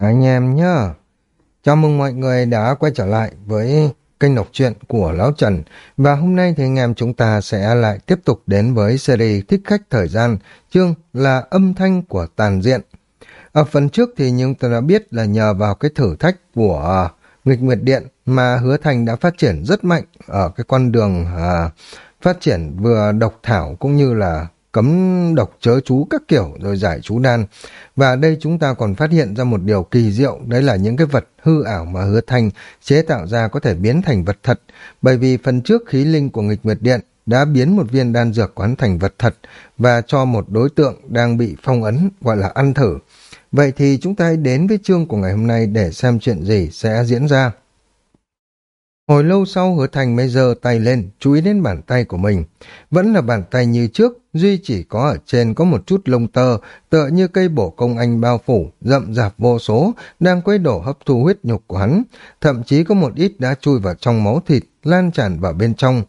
anh em nhá. Chào mừng mọi người đã quay trở lại với kênh đọc truyện của Lão Trần. Và hôm nay thì anh em chúng ta sẽ lại tiếp tục đến với series Thích Khách Thời Gian, chương là âm thanh của tàn diện. Ở phần trước thì chúng ta đã biết là nhờ vào cái thử thách của à, nghịch nguyệt điện mà hứa thành đã phát triển rất mạnh ở cái con đường à, phát triển vừa độc thảo cũng như là cấm độc chớ chú các kiểu rồi giải chú đan. Và đây chúng ta còn phát hiện ra một điều kỳ diệu, đấy là những cái vật hư ảo mà hứa thanh chế tạo ra có thể biến thành vật thật, bởi vì phần trước khí linh của nghịch nguyệt điện đã biến một viên đan dược quán thành vật thật và cho một đối tượng đang bị phong ấn gọi là ăn thử. Vậy thì chúng ta hãy đến với chương của ngày hôm nay để xem chuyện gì sẽ diễn ra. Hồi lâu sau hứa thành mới giơ tay lên, chú ý đến bàn tay của mình. Vẫn là bàn tay như trước, duy chỉ có ở trên có một chút lông tơ, tựa như cây bổ công anh bao phủ, rậm rạp vô số, đang quấy đổ hấp thu huyết nhục của hắn. Thậm chí có một ít đã chui vào trong máu thịt, lan tràn vào bên trong.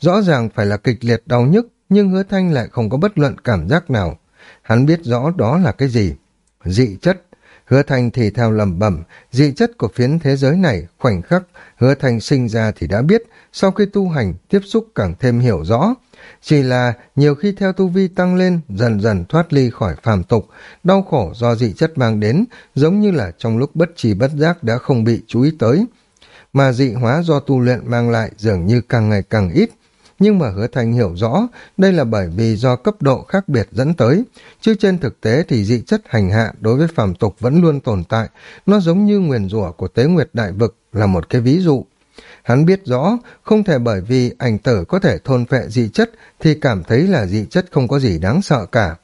Rõ ràng phải là kịch liệt đau nhức, nhưng hứa thanh lại không có bất luận cảm giác nào. Hắn biết rõ đó là cái gì. Dị chất Hứa Thanh thì theo lầm bẩm, dị chất của phiến thế giới này khoảnh khắc Hứa Thanh sinh ra thì đã biết, sau khi tu hành tiếp xúc càng thêm hiểu rõ. Chỉ là nhiều khi theo tu vi tăng lên, dần dần thoát ly khỏi phàm tục, đau khổ do dị chất mang đến, giống như là trong lúc bất trì bất giác đã không bị chú ý tới. Mà dị hóa do tu luyện mang lại dường như càng ngày càng ít, nhưng mà hứa thành hiểu rõ đây là bởi vì do cấp độ khác biệt dẫn tới, chứ trên thực tế thì dị chất hành hạ đối với phàm tục vẫn luôn tồn tại, nó giống như nguyền rủa của tế nguyệt đại vực là một cái ví dụ. Hắn biết rõ, không thể bởi vì ảnh tử có thể thôn phệ dị chất thì cảm thấy là dị chất không có gì đáng sợ cả.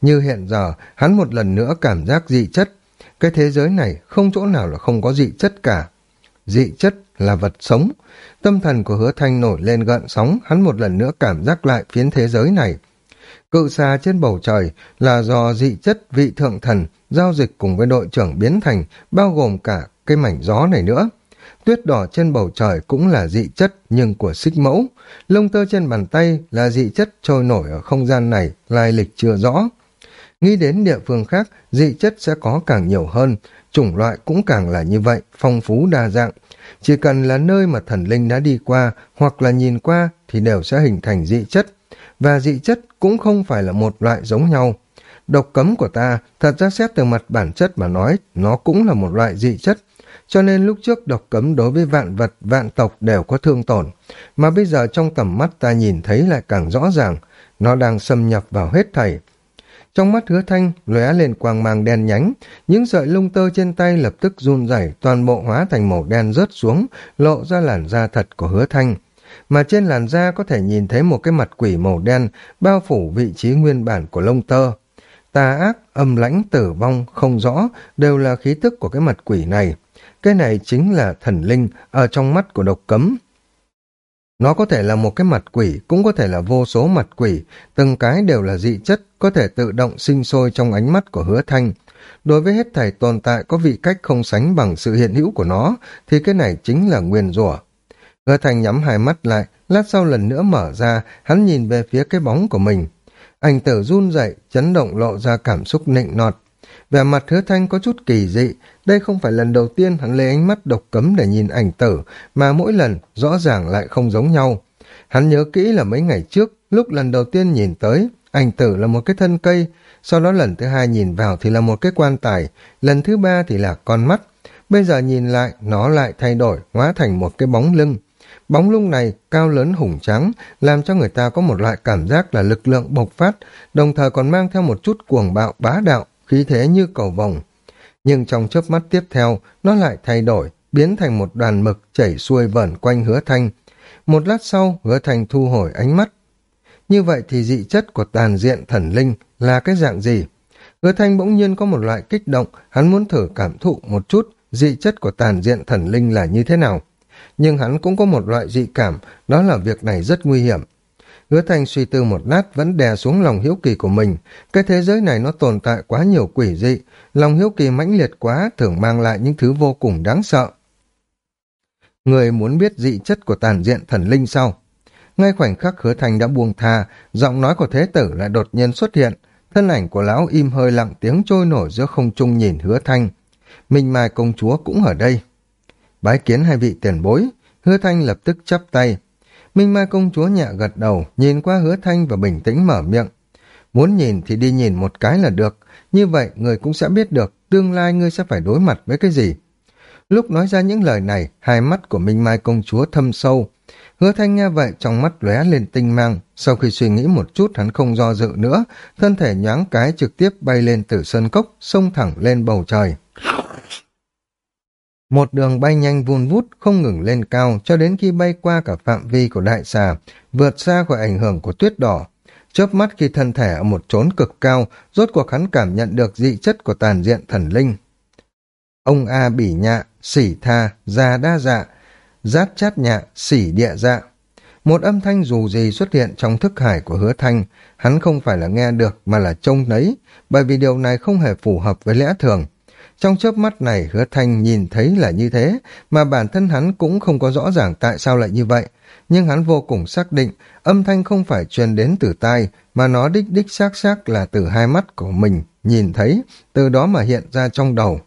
Như hiện giờ, hắn một lần nữa cảm giác dị chất. Cái thế giới này không chỗ nào là không có dị chất cả. Dị chất là vật sống. Tâm thần của hứa thanh nổi lên gợn sóng, hắn một lần nữa cảm giác lại phiến thế giới này. Cự xa trên bầu trời là do dị chất vị thượng thần giao dịch cùng với đội trưởng biến thành, bao gồm cả cái mảnh gió này nữa. Tuyết đỏ trên bầu trời cũng là dị chất nhưng của xích mẫu. Lông tơ trên bàn tay là dị chất trôi nổi ở không gian này, lai lịch chưa rõ. Nghĩ đến địa phương khác, dị chất sẽ có càng nhiều hơn, chủng loại cũng càng là như vậy, phong phú đa dạng. Chỉ cần là nơi mà thần linh đã đi qua hoặc là nhìn qua thì đều sẽ hình thành dị chất. Và dị chất cũng không phải là một loại giống nhau. Độc cấm của ta, thật ra xét từ mặt bản chất mà nói, nó cũng là một loại dị chất. Cho nên lúc trước độc cấm đối với vạn vật, vạn tộc đều có thương tổn. Mà bây giờ trong tầm mắt ta nhìn thấy lại càng rõ ràng, nó đang xâm nhập vào hết thảy. Trong mắt hứa thanh, lóe lên quang mang đen nhánh, những sợi lông tơ trên tay lập tức run rẩy toàn bộ hóa thành màu đen rớt xuống, lộ ra làn da thật của hứa thanh. Mà trên làn da có thể nhìn thấy một cái mặt quỷ màu đen, bao phủ vị trí nguyên bản của lông tơ. Tà ác, âm lãnh, tử vong, không rõ, đều là khí tức của cái mặt quỷ này. Cái này chính là thần linh ở trong mắt của độc cấm. Nó có thể là một cái mặt quỷ, cũng có thể là vô số mặt quỷ, từng cái đều là dị chất, có thể tự động sinh sôi trong ánh mắt của hứa thanh. Đối với hết thảy tồn tại có vị cách không sánh bằng sự hiện hữu của nó, thì cái này chính là nguyên rủa. Hứa thanh nhắm hai mắt lại, lát sau lần nữa mở ra, hắn nhìn về phía cái bóng của mình. Anh tử run dậy, chấn động lộ ra cảm xúc nịnh nọt. Vẻ mặt hứa thanh có chút kỳ dị, đây không phải lần đầu tiên hắn lấy ánh mắt độc cấm để nhìn ảnh tử, mà mỗi lần rõ ràng lại không giống nhau. Hắn nhớ kỹ là mấy ngày trước, lúc lần đầu tiên nhìn tới, ảnh tử là một cái thân cây, sau đó lần thứ hai nhìn vào thì là một cái quan tài, lần thứ ba thì là con mắt. Bây giờ nhìn lại, nó lại thay đổi, hóa thành một cái bóng lưng. Bóng lưng này cao lớn hùng trắng, làm cho người ta có một loại cảm giác là lực lượng bộc phát, đồng thời còn mang theo một chút cuồng bạo bá đạo, khí thế như cầu vồng. Nhưng trong chớp mắt tiếp theo, nó lại thay đổi, biến thành một đoàn mực chảy xuôi vẩn quanh hứa thanh. Một lát sau, hứa thanh thu hồi ánh mắt. Như vậy thì dị chất của tàn diện thần linh là cái dạng gì? Hứa thanh bỗng nhiên có một loại kích động, hắn muốn thử cảm thụ một chút dị chất của tàn diện thần linh là như thế nào. Nhưng hắn cũng có một loại dị cảm, đó là việc này rất nguy hiểm. Hứa Thanh suy tư một lát vẫn đè xuống lòng hiếu kỳ của mình. Cái thế giới này nó tồn tại quá nhiều quỷ dị. Lòng hiếu kỳ mãnh liệt quá thường mang lại những thứ vô cùng đáng sợ. Người muốn biết dị chất của tàn diện thần linh sau. Ngay khoảnh khắc hứa Thanh đã buông tha, giọng nói của thế tử lại đột nhiên xuất hiện. Thân ảnh của lão im hơi lặng tiếng trôi nổi giữa không trung nhìn hứa thanh. Minh Mai công chúa cũng ở đây. Bái kiến hai vị tiền bối, hứa thanh lập tức chắp tay. Minh Mai công chúa nhẹ gật đầu, nhìn qua hứa thanh và bình tĩnh mở miệng. Muốn nhìn thì đi nhìn một cái là được, như vậy người cũng sẽ biết được tương lai ngươi sẽ phải đối mặt với cái gì. Lúc nói ra những lời này, hai mắt của Minh Mai công chúa thâm sâu. Hứa thanh nghe vậy trong mắt lóe lên tinh mang, sau khi suy nghĩ một chút hắn không do dự nữa, thân thể nhoáng cái trực tiếp bay lên từ sơn cốc, xông thẳng lên bầu trời. Một đường bay nhanh vun vút, không ngừng lên cao, cho đến khi bay qua cả phạm vi của đại xà, vượt xa khỏi ảnh hưởng của tuyết đỏ. Chớp mắt khi thân thể ở một chốn cực cao, rốt cuộc hắn cảm nhận được dị chất của tàn diện thần linh. Ông A bỉ nhạ, sỉ tha, già đa dạ, giát chát nhạ, sỉ địa dạ. Một âm thanh dù gì xuất hiện trong thức hải của hứa thanh, hắn không phải là nghe được mà là trông thấy, bởi vì điều này không hề phù hợp với lẽ thường. Trong chớp mắt này hứa thanh nhìn thấy là như thế, mà bản thân hắn cũng không có rõ ràng tại sao lại như vậy. Nhưng hắn vô cùng xác định, âm thanh không phải truyền đến từ tai, mà nó đích đích xác xác là từ hai mắt của mình, nhìn thấy, từ đó mà hiện ra trong đầu.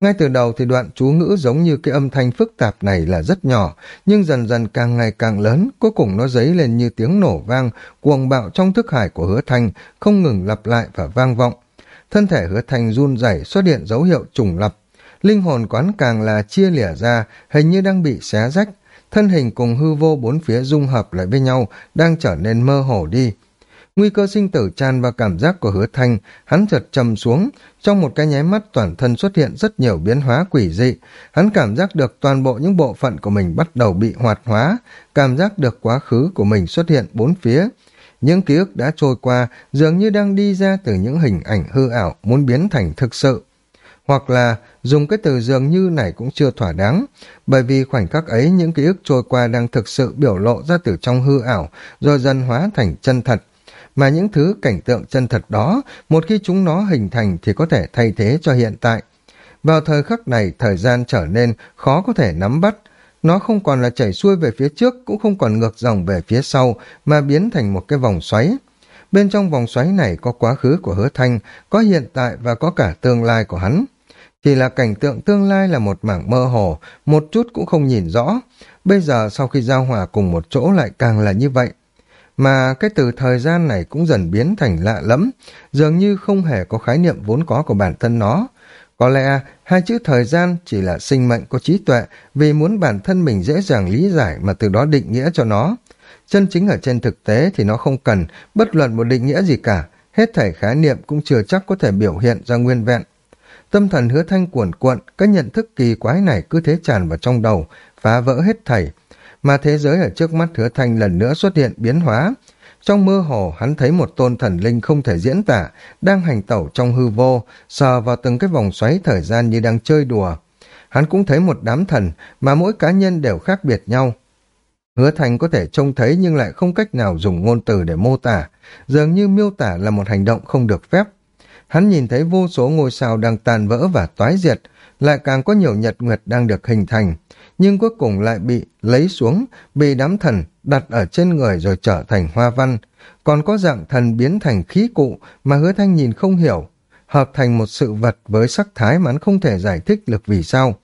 Ngay từ đầu thì đoạn chú ngữ giống như cái âm thanh phức tạp này là rất nhỏ, nhưng dần dần càng ngày càng lớn, cuối cùng nó dấy lên như tiếng nổ vang, cuồng bạo trong thức hải của hứa thanh, không ngừng lặp lại và vang vọng. Thân thể hứa thanh run rẩy xuất hiện dấu hiệu trùng lập. Linh hồn quán càng là chia lìa ra, hình như đang bị xé rách. Thân hình cùng hư vô bốn phía dung hợp lại với nhau, đang trở nên mơ hồ đi. Nguy cơ sinh tử tràn vào cảm giác của hứa thanh, hắn chợt trầm xuống, trong một cái nháy mắt toàn thân xuất hiện rất nhiều biến hóa quỷ dị. Hắn cảm giác được toàn bộ những bộ phận của mình bắt đầu bị hoạt hóa, cảm giác được quá khứ của mình xuất hiện bốn phía. Những ký ức đã trôi qua dường như đang đi ra từ những hình ảnh hư ảo muốn biến thành thực sự. Hoặc là dùng cái từ dường như này cũng chưa thỏa đáng, bởi vì khoảnh khắc ấy những ký ức trôi qua đang thực sự biểu lộ ra từ trong hư ảo, rồi dần hóa thành chân thật. Mà những thứ cảnh tượng chân thật đó, một khi chúng nó hình thành thì có thể thay thế cho hiện tại. Vào thời khắc này, thời gian trở nên khó có thể nắm bắt, nó không còn là chảy xuôi về phía trước, cũng không còn ngược dòng về phía sau, mà biến thành một cái vòng xoáy. Bên trong vòng xoáy này có quá khứ của hứa thanh, có hiện tại và có cả tương lai của hắn. Chỉ là cảnh tượng tương lai là một mảng mơ hồ, một chút cũng không nhìn rõ. Bây giờ sau khi giao hòa cùng một chỗ lại càng là như vậy. Mà cái từ thời gian này cũng dần biến thành lạ lẫm, dường như không hề có khái niệm vốn có của bản thân nó. Có lẽ hai chữ thời gian chỉ là sinh mệnh có trí tuệ vì muốn bản thân mình dễ dàng lý giải mà từ đó định nghĩa cho nó. Chân chính ở trên thực tế thì nó không cần bất luận một định nghĩa gì cả, hết thảy khái niệm cũng chưa chắc có thể biểu hiện ra nguyên vẹn. Tâm thần hứa thanh cuồn cuộn, các nhận thức kỳ quái này cứ thế tràn vào trong đầu, phá vỡ hết thảy. Mà thế giới ở trước mắt hứa thanh lần nữa xuất hiện biến hóa, trong mơ hồ, hắn thấy một tôn thần linh không thể diễn tả, đang hành tẩu trong hư vô, sờ vào từng cái vòng xoáy thời gian như đang chơi đùa. Hắn cũng thấy một đám thần, mà mỗi cá nhân đều khác biệt nhau. Hứa thành có thể trông thấy nhưng lại không cách nào dùng ngôn từ để mô tả, dường như miêu tả là một hành động không được phép. Hắn nhìn thấy vô số ngôi sao đang tàn vỡ và toái diệt, lại càng có nhiều nhật nguyệt đang được hình thành, nhưng cuối cùng lại bị lấy xuống, bị đám thần đặt ở trên người rồi trở thành hoa văn, còn có dạng thần biến thành khí cụ mà hứa thanh nhìn không hiểu, hợp thành một sự vật với sắc thái mà hắn không thể giải thích được vì sao.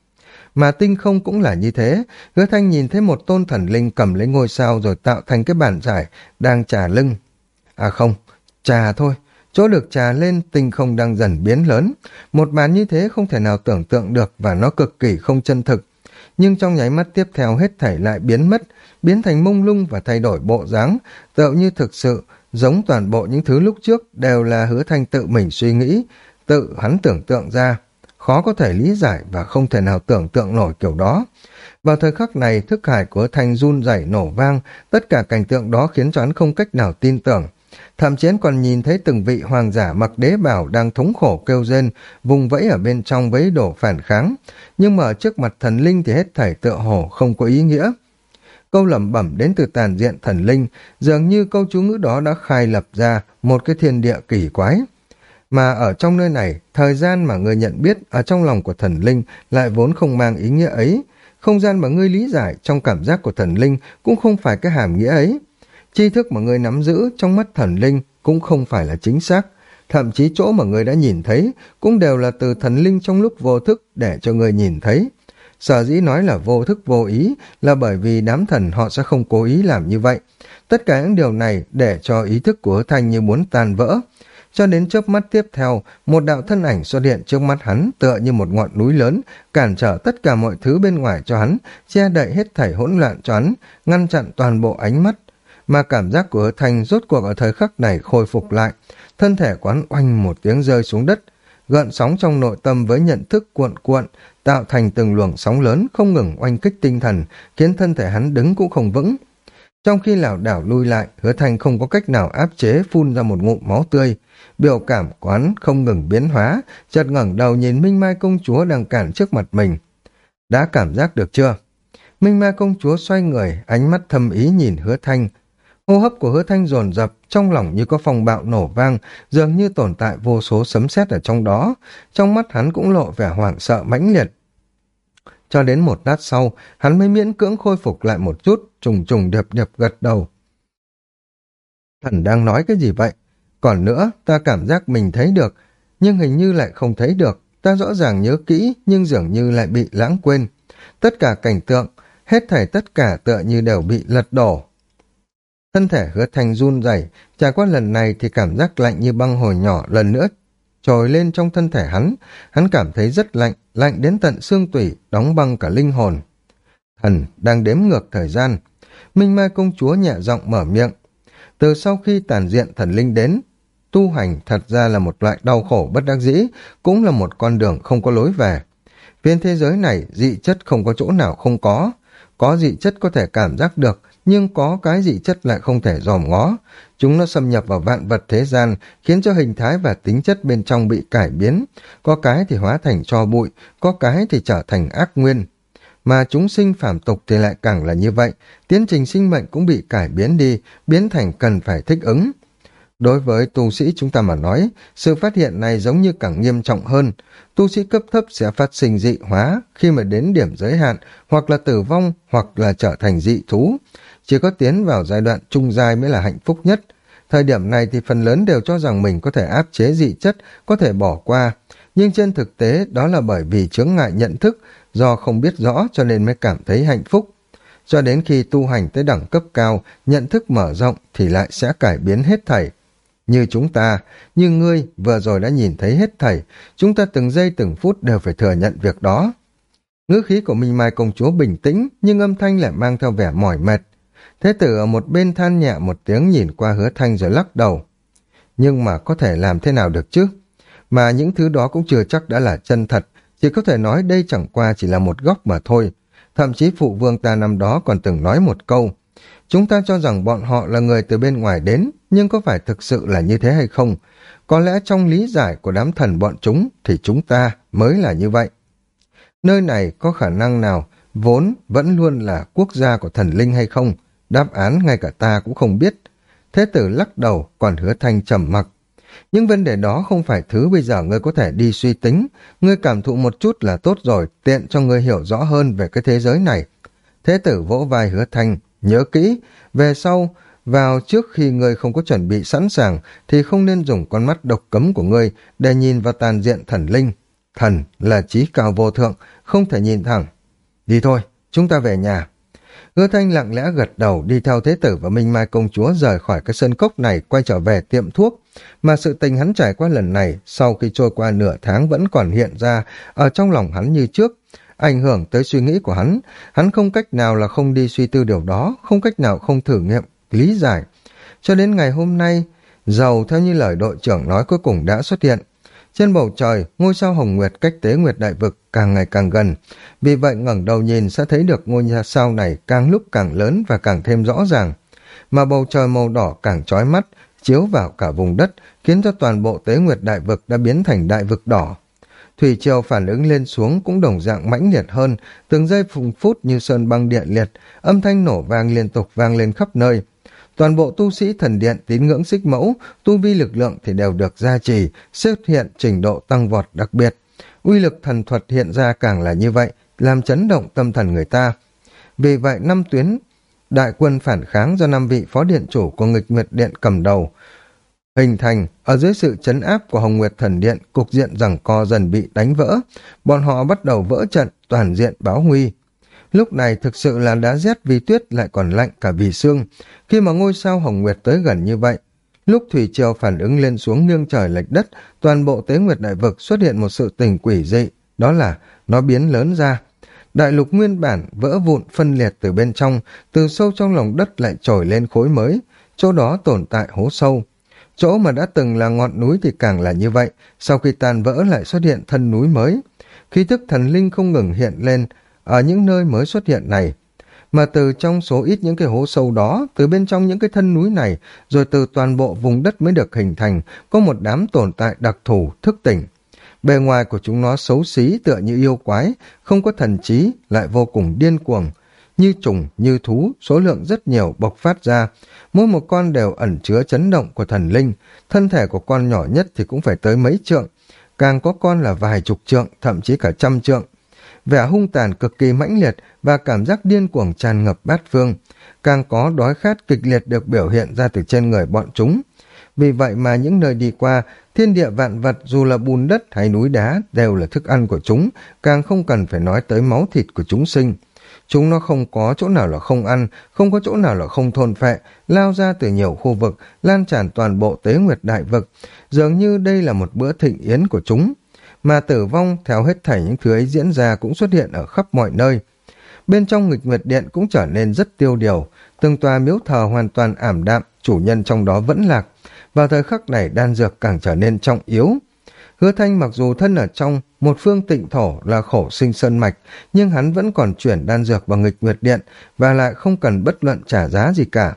Mà tinh không cũng là như thế, hứa thanh nhìn thấy một tôn thần linh cầm lấy ngôi sao rồi tạo thành cái bản giải đang trà lưng. À không, trà thôi, chỗ được trà lên tinh không đang dần biến lớn. Một màn như thế không thể nào tưởng tượng được và nó cực kỳ không chân thực. Nhưng trong nháy mắt tiếp theo hết thảy lại biến mất, biến thành mông lung và thay đổi bộ dáng, tựu như thực sự, giống toàn bộ những thứ lúc trước đều là hứa thanh tự mình suy nghĩ, tự hắn tưởng tượng ra. Khó có thể lý giải và không thể nào tưởng tượng nổi kiểu đó. Vào thời khắc này, thức hải của thanh run rẩy nổ vang, tất cả cảnh tượng đó khiến cho hắn không cách nào tin tưởng. Thậm chí còn nhìn thấy từng vị hoàng giả mặc đế bảo đang thống khổ kêu rên, vùng vẫy ở bên trong với đổ phản kháng. Nhưng mà ở trước mặt thần linh thì hết thảy tựa hồ không có ý nghĩa. Câu lẩm bẩm đến từ tàn diện thần linh, dường như câu chú ngữ đó đã khai lập ra một cái thiên địa kỳ quái. Mà ở trong nơi này, thời gian mà người nhận biết ở trong lòng của thần linh lại vốn không mang ý nghĩa ấy. Không gian mà ngươi lý giải trong cảm giác của thần linh cũng không phải cái hàm nghĩa ấy tri thức mà ngươi nắm giữ trong mắt thần linh cũng không phải là chính xác. thậm chí chỗ mà người đã nhìn thấy cũng đều là từ thần linh trong lúc vô thức để cho người nhìn thấy. Sở dĩ nói là vô thức vô ý là bởi vì đám thần họ sẽ không cố ý làm như vậy. Tất cả những điều này để cho ý thức của hứa thanh như muốn tan vỡ. Cho đến chớp mắt tiếp theo, một đạo thân ảnh xuất hiện trước mắt hắn tựa như một ngọn núi lớn, cản trở tất cả mọi thứ bên ngoài cho hắn, che đậy hết thảy hỗn loạn cho hắn, ngăn chặn toàn bộ ánh mắt. Mà cảm giác của hứa thanh rốt cuộc ở thời khắc này khôi phục lại, thân thể quán oanh một tiếng rơi xuống đất, gợn sóng trong nội tâm với nhận thức cuộn cuộn, tạo thành từng luồng sóng lớn không ngừng oanh kích tinh thần, khiến thân thể hắn đứng cũng không vững. Trong khi lảo đảo lui lại, hứa thanh không có cách nào áp chế phun ra một ngụm máu tươi. Biểu cảm quán không ngừng biến hóa, chợt ngẩng đầu nhìn Minh Mai công chúa đang cản trước mặt mình. Đã cảm giác được chưa? Minh Mai công chúa xoay người, ánh mắt thâm ý nhìn hứa thanh. Hô hấp của hứa thanh dồn dập, trong lòng như có phòng bạo nổ vang, dường như tồn tại vô số sấm sét ở trong đó. Trong mắt hắn cũng lộ vẻ hoảng sợ mãnh liệt. Cho đến một lát sau, hắn mới miễn cưỡng khôi phục lại một chút, trùng trùng điệp điệp gật đầu. Thần đang nói cái gì vậy? Còn nữa, ta cảm giác mình thấy được, nhưng hình như lại không thấy được. Ta rõ ràng nhớ kỹ, nhưng dường như lại bị lãng quên. Tất cả cảnh tượng, hết thảy tất cả tựa như đều bị lật đổ. Thân thể hứa thanh run rẩy trải qua lần này thì cảm giác lạnh như băng hồi nhỏ lần nữa trồi lên trong thân thể hắn. Hắn cảm thấy rất lạnh, lạnh đến tận xương tủy, đóng băng cả linh hồn. Thần đang đếm ngược thời gian. Minh Mai công chúa nhẹ giọng mở miệng. Từ sau khi tàn diện thần linh đến, tu hành thật ra là một loại đau khổ bất đắc dĩ, cũng là một con đường không có lối về. Viên thế giới này dị chất không có chỗ nào không có. Có dị chất có thể cảm giác được, nhưng có cái dị chất lại không thể dòm ngó. Chúng nó xâm nhập vào vạn vật thế gian, khiến cho hình thái và tính chất bên trong bị cải biến. Có cái thì hóa thành cho bụi, có cái thì trở thành ác nguyên. Mà chúng sinh phạm tục thì lại càng là như vậy, tiến trình sinh mệnh cũng bị cải biến đi, biến thành cần phải thích ứng. Đối với tu sĩ chúng ta mà nói, sự phát hiện này giống như càng nghiêm trọng hơn. Tu sĩ cấp thấp sẽ phát sinh dị hóa khi mà đến điểm giới hạn, hoặc là tử vong, hoặc là trở thành dị thú. Chỉ có tiến vào giai đoạn trung giai mới là hạnh phúc nhất. Thời điểm này thì phần lớn đều cho rằng mình có thể áp chế dị chất, có thể bỏ qua. Nhưng trên thực tế đó là bởi vì chướng ngại nhận thức, do không biết rõ cho nên mới cảm thấy hạnh phúc. Cho đến khi tu hành tới đẳng cấp cao, nhận thức mở rộng thì lại sẽ cải biến hết thảy. Như chúng ta, như ngươi vừa rồi đã nhìn thấy hết thảy, chúng ta từng giây từng phút đều phải thừa nhận việc đó. Ngữ khí của Minh Mai công chúa bình tĩnh, nhưng âm thanh lại mang theo vẻ mỏi mệt. Thế tử ở một bên than nhẹ một tiếng nhìn qua hứa thanh rồi lắc đầu. Nhưng mà có thể làm thế nào được chứ? Mà những thứ đó cũng chưa chắc đã là chân thật, chỉ có thể nói đây chẳng qua chỉ là một góc mà thôi. Thậm chí phụ vương ta năm đó còn từng nói một câu. Chúng ta cho rằng bọn họ là người từ bên ngoài đến, nhưng có phải thực sự là như thế hay không? Có lẽ trong lý giải của đám thần bọn chúng thì chúng ta mới là như vậy. Nơi này có khả năng nào vốn vẫn luôn là quốc gia của thần linh hay không? Đáp án ngay cả ta cũng không biết. Thế tử lắc đầu, còn hứa thanh trầm mặc. Những vấn đề đó không phải thứ bây giờ ngươi có thể đi suy tính. Ngươi cảm thụ một chút là tốt rồi, tiện cho ngươi hiểu rõ hơn về cái thế giới này. Thế tử vỗ vai hứa thanh, nhớ kỹ, về sau, vào trước khi ngươi không có chuẩn bị sẵn sàng, thì không nên dùng con mắt độc cấm của ngươi để nhìn vào tàn diện thần linh. Thần là trí cao vô thượng, không thể nhìn thẳng. Đi thôi, chúng ta về nhà. Hứa Thanh lặng lẽ gật đầu đi theo Thế tử và Minh Mai công chúa rời khỏi cái sân cốc này quay trở về tiệm thuốc. Mà sự tình hắn trải qua lần này sau khi trôi qua nửa tháng vẫn còn hiện ra ở trong lòng hắn như trước. Ảnh hưởng tới suy nghĩ của hắn, hắn không cách nào là không đi suy tư điều đó, không cách nào không thử nghiệm, lý giải. Cho đến ngày hôm nay, giàu theo như lời đội trưởng nói cuối cùng đã xuất hiện. Trên bầu trời, ngôi sao hồng nguyệt cách tế nguyệt đại vực càng ngày càng gần. Vì vậy ngẩng đầu nhìn sẽ thấy được ngôi sao này càng lúc càng lớn và càng thêm rõ ràng. Mà bầu trời màu đỏ càng trói mắt, chiếu vào cả vùng đất, khiến cho toàn bộ tế nguyệt đại vực đã biến thành đại vực đỏ. Thủy triều phản ứng lên xuống cũng đồng dạng mãnh liệt hơn, từng giây phùng phút như sơn băng điện liệt, âm thanh nổ vang liên tục vang lên khắp nơi, Toàn bộ tu sĩ thần điện tín ngưỡng xích mẫu, tu vi lực lượng thì đều được gia trì, xuất hiện trình độ tăng vọt đặc biệt. Uy lực thần thuật hiện ra càng là như vậy, làm chấn động tâm thần người ta. Vì vậy năm tuyến đại quân phản kháng do năm vị phó điện chủ của nghịch nguyệt điện cầm đầu, Hình thành, ở dưới sự chấn áp của Hồng Nguyệt Thần Điện, cục diện rằng co dần bị đánh vỡ. Bọn họ bắt đầu vỡ trận, toàn diện báo nguy. Lúc này thực sự là đã rét vì tuyết lại còn lạnh cả vì xương. Khi mà ngôi sao Hồng Nguyệt tới gần như vậy, lúc Thủy Triều phản ứng lên xuống nghiêng trời lệch đất, toàn bộ tế nguyệt đại vực xuất hiện một sự tình quỷ dị, đó là nó biến lớn ra. Đại lục nguyên bản vỡ vụn phân liệt từ bên trong, từ sâu trong lòng đất lại trồi lên khối mới, chỗ đó tồn tại hố sâu. Chỗ mà đã từng là ngọn núi thì càng là như vậy, sau khi tàn vỡ lại xuất hiện thân núi mới. Khí thức thần linh không ngừng hiện lên ở những nơi mới xuất hiện này. Mà từ trong số ít những cái hố sâu đó, từ bên trong những cái thân núi này, rồi từ toàn bộ vùng đất mới được hình thành, có một đám tồn tại đặc thù, thức tỉnh. Bề ngoài của chúng nó xấu xí tựa như yêu quái, không có thần trí, lại vô cùng điên cuồng. Như trùng, như thú, số lượng rất nhiều bộc phát ra. Mỗi một con đều ẩn chứa chấn động của thần linh. Thân thể của con nhỏ nhất thì cũng phải tới mấy trượng. Càng có con là vài chục trượng, thậm chí cả trăm trượng. Vẻ hung tàn cực kỳ mãnh liệt và cảm giác điên cuồng tràn ngập bát phương. Càng có đói khát kịch liệt được biểu hiện ra từ trên người bọn chúng. Vì vậy mà những nơi đi qua, thiên địa vạn vật dù là bùn đất hay núi đá đều là thức ăn của chúng, càng không cần phải nói tới máu thịt của chúng sinh. Chúng nó không có chỗ nào là không ăn, không có chỗ nào là không thôn phệ, lao ra từ nhiều khu vực, lan tràn toàn bộ tế nguyệt đại vực. Dường như đây là một bữa thịnh yến của chúng. Mà tử vong theo hết thảy những thứ ấy diễn ra cũng xuất hiện ở khắp mọi nơi. Bên trong nghịch nguyệt điện cũng trở nên rất tiêu điều, từng tòa miếu thờ hoàn toàn ảm đạm, chủ nhân trong đó vẫn lạc. Vào thời khắc này đan dược càng trở nên trọng yếu. Hứa Thanh mặc dù thân ở trong một phương tịnh thổ là khổ sinh sơn mạch, nhưng hắn vẫn còn chuyển đan dược vào nghịch nguyệt điện và lại không cần bất luận trả giá gì cả.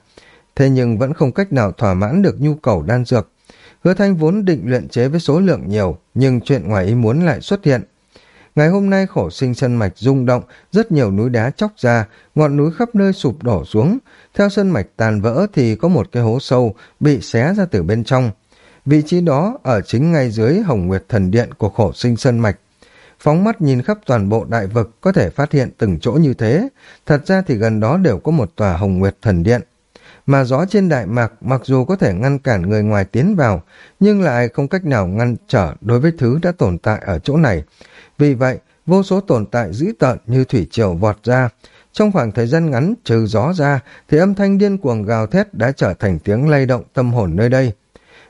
Thế nhưng vẫn không cách nào thỏa mãn được nhu cầu đan dược. Hứa Thanh vốn định luyện chế với số lượng nhiều, nhưng chuyện ngoài ý muốn lại xuất hiện. Ngày hôm nay khổ sinh sân mạch rung động, rất nhiều núi đá chóc ra, ngọn núi khắp nơi sụp đổ xuống. Theo sân mạch tàn vỡ thì có một cái hố sâu bị xé ra từ bên trong. Vị trí đó ở chính ngay dưới Hồng Nguyệt Thần Điện của khổ sinh sân mạch. Phóng mắt nhìn khắp toàn bộ đại vực có thể phát hiện từng chỗ như thế. Thật ra thì gần đó đều có một tòa Hồng Nguyệt Thần Điện. Mà gió trên đại mạc mặc dù có thể ngăn cản người ngoài tiến vào, nhưng lại không cách nào ngăn trở đối với thứ đã tồn tại ở chỗ này. Vì vậy, vô số tồn tại dữ tợn như thủy triều vọt ra. Trong khoảng thời gian ngắn trừ gió ra, thì âm thanh điên cuồng gào thét đã trở thành tiếng lay động tâm hồn nơi đây.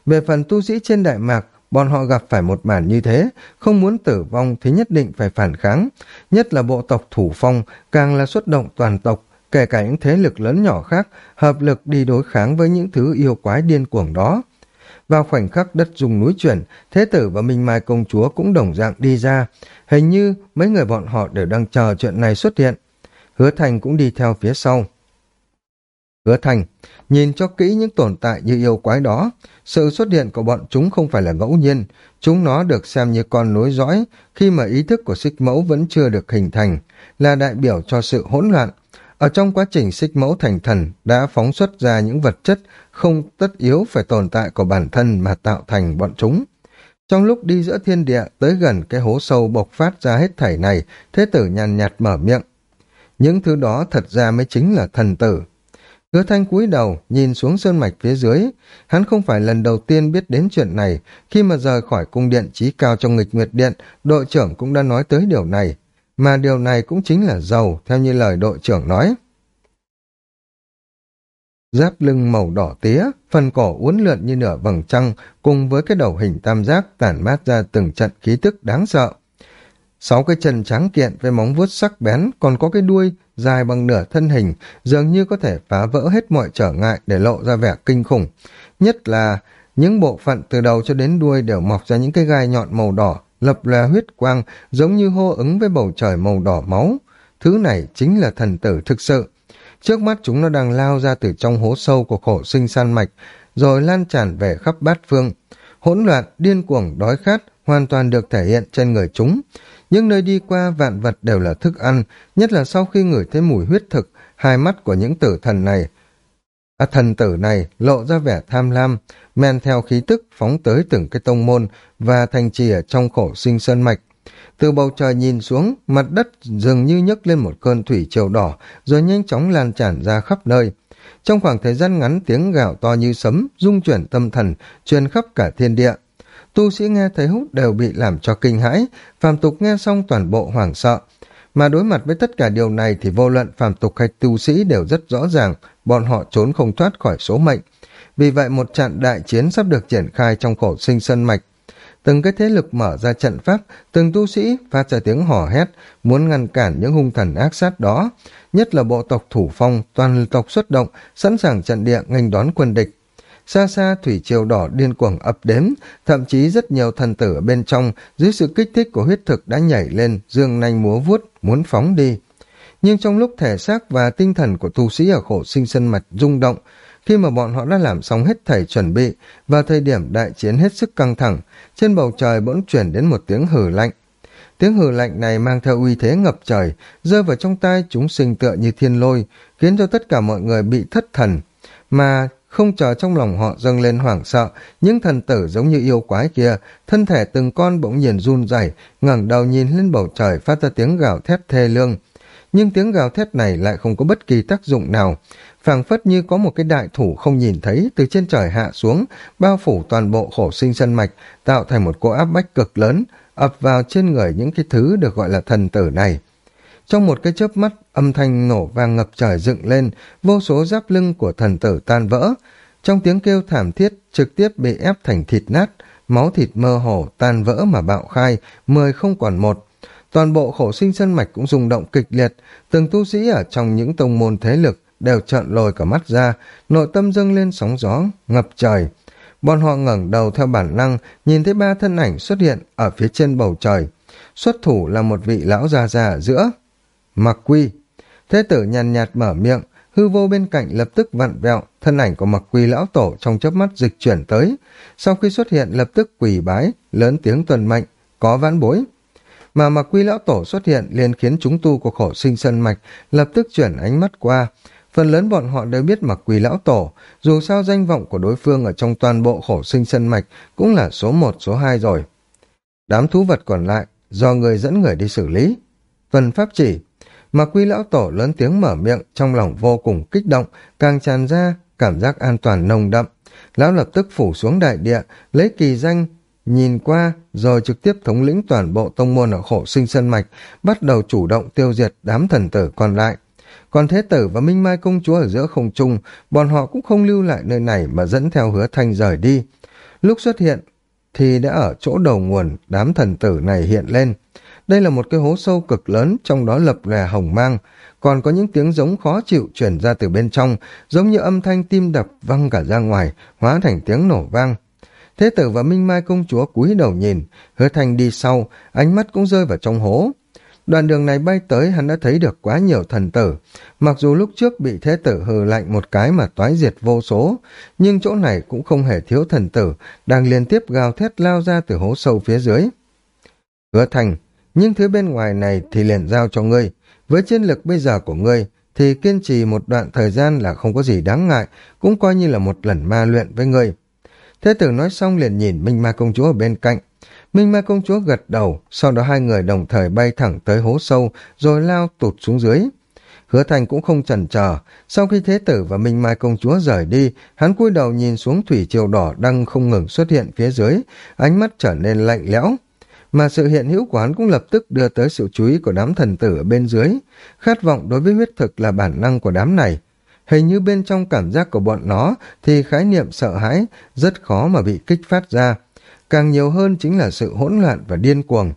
Về phần tu sĩ trên Đại Mạc, bọn họ gặp phải một màn như thế, không muốn tử vong thì nhất định phải phản kháng. Nhất là bộ tộc Thủ Phong, càng là xuất động toàn tộc, kể cả những thế lực lớn nhỏ khác, hợp lực đi đối kháng với những thứ yêu quái điên cuồng đó. Vào khoảnh khắc đất dùng núi chuyển, Thế tử và Minh Mai công chúa cũng đồng dạng đi ra. Hình như mấy người bọn họ đều đang chờ chuyện này xuất hiện. Hứa Thành cũng đi theo phía sau. Hứa Thành, nhìn cho kỹ những tồn tại như yêu quái đó. Sự xuất hiện của bọn chúng không phải là ngẫu nhiên. Chúng nó được xem như con nối dõi khi mà ý thức của xích mẫu vẫn chưa được hình thành, là đại biểu cho sự hỗn loạn. Ở trong quá trình xích mẫu thành thần đã phóng xuất ra những vật chất không tất yếu phải tồn tại của bản thân mà tạo thành bọn chúng. Trong lúc đi giữa thiên địa tới gần cái hố sâu bộc phát ra hết thảy này, thế tử nhàn nhạt mở miệng. Những thứ đó thật ra mới chính là thần tử. Hứa thanh cúi đầu, nhìn xuống sơn mạch phía dưới. Hắn không phải lần đầu tiên biết đến chuyện này. Khi mà rời khỏi cung điện trí cao trong nghịch nguyệt điện, đội trưởng cũng đã nói tới điều này. Mà điều này cũng chính là giàu, theo như lời đội trưởng nói. Giáp lưng màu đỏ tía, phần cổ uốn lượn như nửa vầng trăng, cùng với cái đầu hình tam giác tản mát ra từng trận khí tức đáng sợ. Sáu cái chân trắng kiện với móng vuốt sắc bén, còn có cái đuôi dài bằng nửa thân hình, dường như có thể phá vỡ hết mọi trở ngại để lộ ra vẻ kinh khủng. Nhất là những bộ phận từ đầu cho đến đuôi đều mọc ra những cái gai nhọn màu đỏ, lập lòe huyết quang, giống như hô ứng với bầu trời màu đỏ máu. Thứ này chính là thần tử thực sự. Trước mắt chúng nó đang lao ra từ trong hố sâu của khổ sinh san mạch, rồi lan tràn về khắp bát phương. Hỗn loạn, điên cuồng, đói khát hoàn toàn được thể hiện trên người chúng. Nhưng nơi đi qua vạn vật đều là thức ăn, nhất là sau khi ngửi thấy mùi huyết thực, hai mắt của những tử thần này À, thần tử này lộ ra vẻ tham lam, men theo khí tức phóng tới từng cái tông môn và thành trì ở trong khổ sinh sơn mạch. Từ bầu trời nhìn xuống, mặt đất dường như nhấc lên một cơn thủy triều đỏ, rồi nhanh chóng lan tràn ra khắp nơi. Trong khoảng thời gian ngắn tiếng gạo to như sấm, rung chuyển tâm thần, truyền khắp cả thiên địa. Tu sĩ nghe thấy hút đều bị làm cho kinh hãi, phàm tục nghe xong toàn bộ hoảng sợ. Mà đối mặt với tất cả điều này thì vô luận phàm tục hay tu sĩ đều rất rõ ràng, bọn họ trốn không thoát khỏi số mệnh. Vì vậy một trận đại chiến sắp được triển khai trong khổ sinh sân mạch. Từng cái thế lực mở ra trận pháp, từng tu sĩ phát ra tiếng hò hét, muốn ngăn cản những hung thần ác sát đó. Nhất là bộ tộc thủ phong, toàn tộc xuất động, sẵn sàng trận địa nghênh đón quân địch. Xa xa thủy triều đỏ điên cuồng ập đến, thậm chí rất nhiều thần tử ở bên trong, dưới sự kích thích của huyết thực đã nhảy lên, dương nanh múa vuốt, muốn phóng đi. Nhưng trong lúc thể xác và tinh thần của tu sĩ ở khổ sinh sân mạch rung động, khi mà bọn họ đã làm xong hết thảy chuẩn bị, vào thời điểm đại chiến hết sức căng thẳng, trên bầu trời bỗng chuyển đến một tiếng hử lạnh. Tiếng hử lạnh này mang theo uy thế ngập trời, rơi vào trong tai chúng sinh tựa như thiên lôi, khiến cho tất cả mọi người bị thất thần. Mà không chờ trong lòng họ dâng lên hoảng sợ, những thần tử giống như yêu quái kia, thân thể từng con bỗng nhiên run rẩy, ngẩng đầu nhìn lên bầu trời phát ra tiếng gào thét thê lương. Nhưng tiếng gào thét này lại không có bất kỳ tác dụng nào, phảng phất như có một cái đại thủ không nhìn thấy từ trên trời hạ xuống, bao phủ toàn bộ khổ sinh sân mạch, tạo thành một cỗ áp bách cực lớn, ập vào trên người những cái thứ được gọi là thần tử này. Trong một cái chớp mắt, âm thanh nổ vang ngập trời dựng lên, vô số giáp lưng của thần tử tan vỡ. Trong tiếng kêu thảm thiết, trực tiếp bị ép thành thịt nát, máu thịt mơ hồ, tan vỡ mà bạo khai, mười không còn một. Toàn bộ khổ sinh sân mạch cũng rung động kịch liệt, từng tu sĩ ở trong những tông môn thế lực đều trợn lồi cả mắt ra, nội tâm dâng lên sóng gió, ngập trời. Bọn họ ngẩng đầu theo bản năng, nhìn thấy ba thân ảnh xuất hiện ở phía trên bầu trời. Xuất thủ là một vị lão già già ở giữa. Mặc quy. Thế tử nhàn nhạt mở miệng, hư vô bên cạnh lập tức vặn vẹo, thân ảnh của mặc quy lão tổ trong chớp mắt dịch chuyển tới. Sau khi xuất hiện lập tức quỳ bái, lớn tiếng tuần mạnh có vãn bối. Mà mặc quy lão tổ xuất hiện liền khiến chúng tu của khổ sinh sân mạch lập tức chuyển ánh mắt qua, Phần lớn bọn họ đều biết mặc Quy lão tổ, dù sao danh vọng của đối phương ở trong toàn bộ khổ sinh sân mạch cũng là số một số hai rồi. Đám thú vật còn lại, do người dẫn người đi xử lý. tuần pháp chỉ, mà quy lão tổ lớn tiếng mở miệng, trong lòng vô cùng kích động, càng tràn ra cảm giác an toàn nồng đậm. Lão lập tức phủ xuống đại địa, lấy kỳ danh, nhìn qua, rồi trực tiếp thống lĩnh toàn bộ tông môn ở khổ sinh sân mạch, bắt đầu chủ động tiêu diệt đám thần tử còn lại. Còn Thế Tử và Minh Mai Công Chúa ở giữa không trung, bọn họ cũng không lưu lại nơi này mà dẫn theo hứa thanh rời đi. Lúc xuất hiện, thì đã ở chỗ đầu nguồn đám thần tử này hiện lên. Đây là một cái hố sâu cực lớn, trong đó lập lè hồng mang, còn có những tiếng giống khó chịu chuyển ra từ bên trong, giống như âm thanh tim đập văng cả ra ngoài, hóa thành tiếng nổ vang. Thế tử và Minh Mai công chúa cúi đầu nhìn, hứa thanh đi sau, ánh mắt cũng rơi vào trong hố. Đoạn đường này bay tới hắn đã thấy được quá nhiều thần tử. Mặc dù lúc trước bị thế tử hừ lạnh một cái mà toái diệt vô số, nhưng chỗ này cũng không hề thiếu thần tử, đang liên tiếp gào thét lao ra từ hố sâu phía dưới. Hứa thành, nhưng thứ bên ngoài này thì liền giao cho ngươi. Với chiến lực bây giờ của ngươi, thì kiên trì một đoạn thời gian là không có gì đáng ngại, cũng coi như là một lần ma luyện với ngươi. Thế tử nói xong liền nhìn Minh Ma Công Chúa ở bên cạnh, Minh Ma công chúa gật đầu, sau đó hai người đồng thời bay thẳng tới hố sâu, rồi lao tụt xuống dưới. Hứa Thành cũng không chần chờ, sau khi Thế tử và Minh Mai công chúa rời đi, hắn cúi đầu nhìn xuống thủy triều đỏ đang không ngừng xuất hiện phía dưới, ánh mắt trở nên lạnh lẽo. Mà sự hiện hữu của hắn cũng lập tức đưa tới sự chú ý của đám thần tử ở bên dưới. Khát vọng đối với huyết thực là bản năng của đám này. Hình như bên trong cảm giác của bọn nó thì khái niệm sợ hãi rất khó mà bị kích phát ra càng nhiều hơn chính là sự hỗn loạn và điên cuồng.